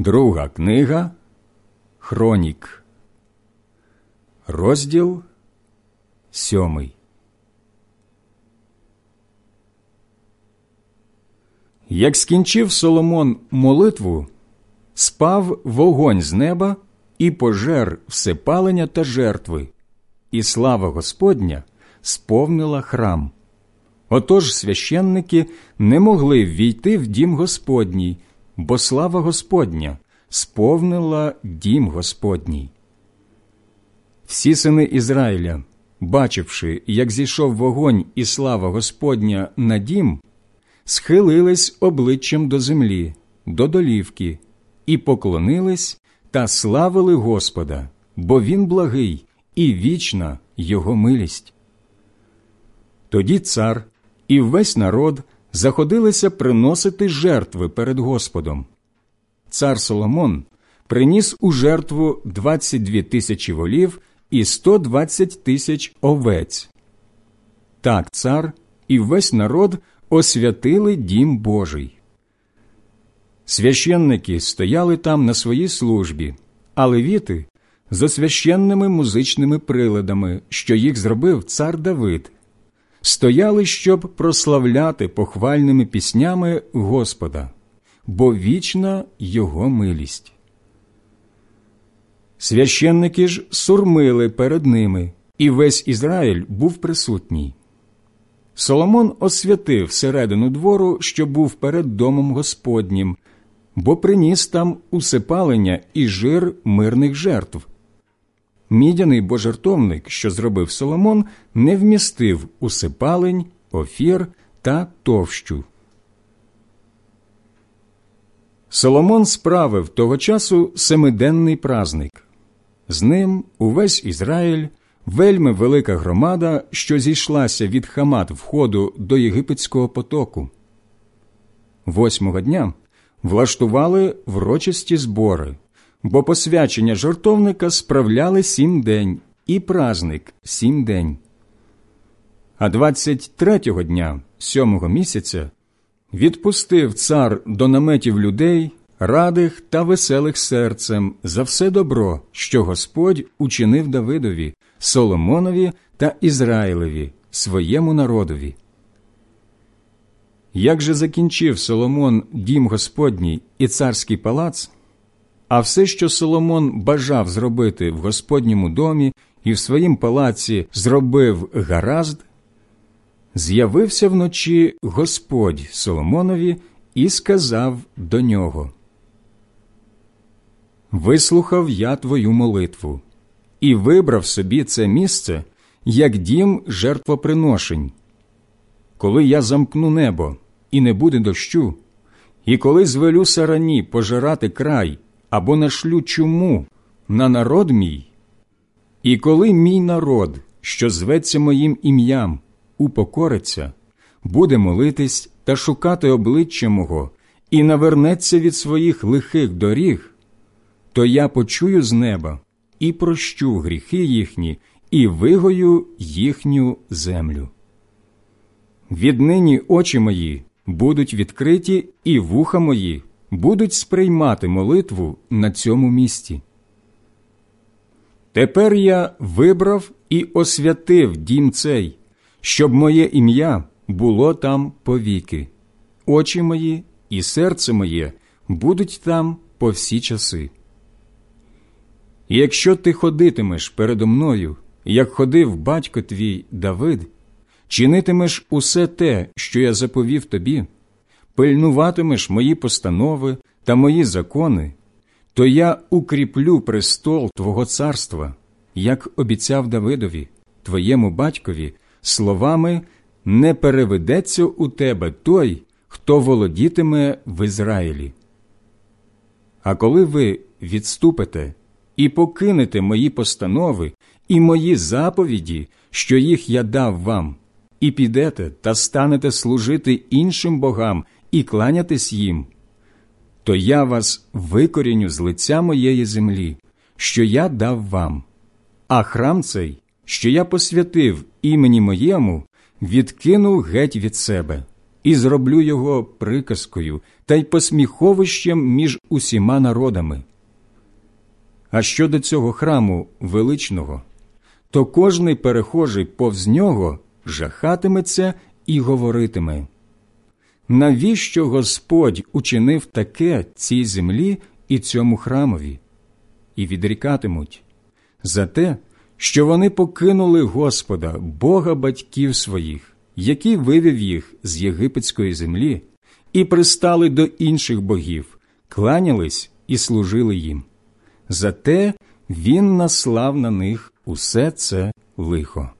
Друга книга Хронік, розділ сьомий. Як скінчив Соломон молитву, спав вогонь з неба і пожер всепалення та жертви, і слава Господня сповнила храм. Отож священники не могли ввійти в дім Господній, бо слава Господня сповнила дім Господній. Всі сини Ізраїля, бачивши, як зійшов вогонь і слава Господня на дім, схилились обличчям до землі, до долівки, і поклонились та славили Господа, бо Він благий і вічна Його милість. Тоді цар і весь народ заходилися приносити жертви перед Господом. Цар Соломон приніс у жертву 22 тисячі волів і 120 тисяч овець. Так цар і весь народ освятили дім Божий. Священники стояли там на своїй службі, а левіти за священними музичними приладами, що їх зробив цар Давид, стояли, щоб прославляти похвальними піснями Господа, бо вічна Його милість. Священники ж сурмили перед ними, і весь Ізраїль був присутній. Соломон освятив середину двору, що був перед домом Господнім, бо приніс там усипалення і жир мирних жертв. Мідяний божертовник, що зробив Соломон, не вмістив усипалень, офір та товщу. Соломон справив того часу семиденний празник. З ним увесь Ізраїль, вельми велика громада, що зійшлася від Хамат входу до єгипетського потоку. Восьмого дня влаштували врочисті збори, бо посвячення жартовника справляли сім день і празник сім день. А двадцять третього дня, сьомого місяця, відпустив цар до наметів людей, радих та веселих серцем за все добро, що Господь учинив Давидові, Соломонові та Ізраїлеві, своєму народові. Як же закінчив Соломон дім Господній і царський палац, а все, що Соломон бажав зробити в Господньому домі і в своїм палаці зробив гаразд, з'явився вночі Господь Соломонові і сказав до нього: Вислухав я твою молитву і вибрав собі це місце як дім жертвоприношень. Коли я замкну небо і не буде дощу, і коли звелю сарані пожирати край або нашлю чуму на народ мій, і коли мій народ, що зветься моїм ім'ям, упокориться, буде молитись та шукати обличчя мого і навернеться від своїх лихих доріг, то я почую з неба і прощу гріхи їхні, і вигою їхню землю. Віднині очі мої будуть відкриті, і вуха мої будуть сприймати молитву на цьому місці. Тепер я вибрав і освятив дім цей, щоб моє ім'я було там повіки, очі мої і серце моє будуть там по всі часи. І якщо ти ходитимеш передо мною, як ходив батько твій Давид, чинитимеш усе те, що я заповів тобі, пильнуватимеш мої постанови та мої закони, то я укріплю престол Твого царства, як обіцяв Давидові, твоєму батькові, словами не переведеться у тебе той, хто володітиме в Ізраїлі. А коли ви відступите і покинете мої постанови і мої заповіді, що їх я дав вам, і підете та станете служити іншим богам і кланятись їм, то я вас викоріню з лиця моєї землі, що я дав вам, а храм цей, що я посвятив імені моєму, відкину геть від себе і зроблю його приказкою та й посміховищем між усіма народами. А щодо цього храму величного, то кожний перехожий повз нього жахатиметься і говоритиме навіщо Господь учинив таке цій землі і цьому храмові, і відрікатимуть за те, що вони покинули Господа, Бога батьків своїх, який вивів їх з єгипетської землі, і пристали до інших богів, кланялись і служили їм. Зате він наслав на них усе це лихо.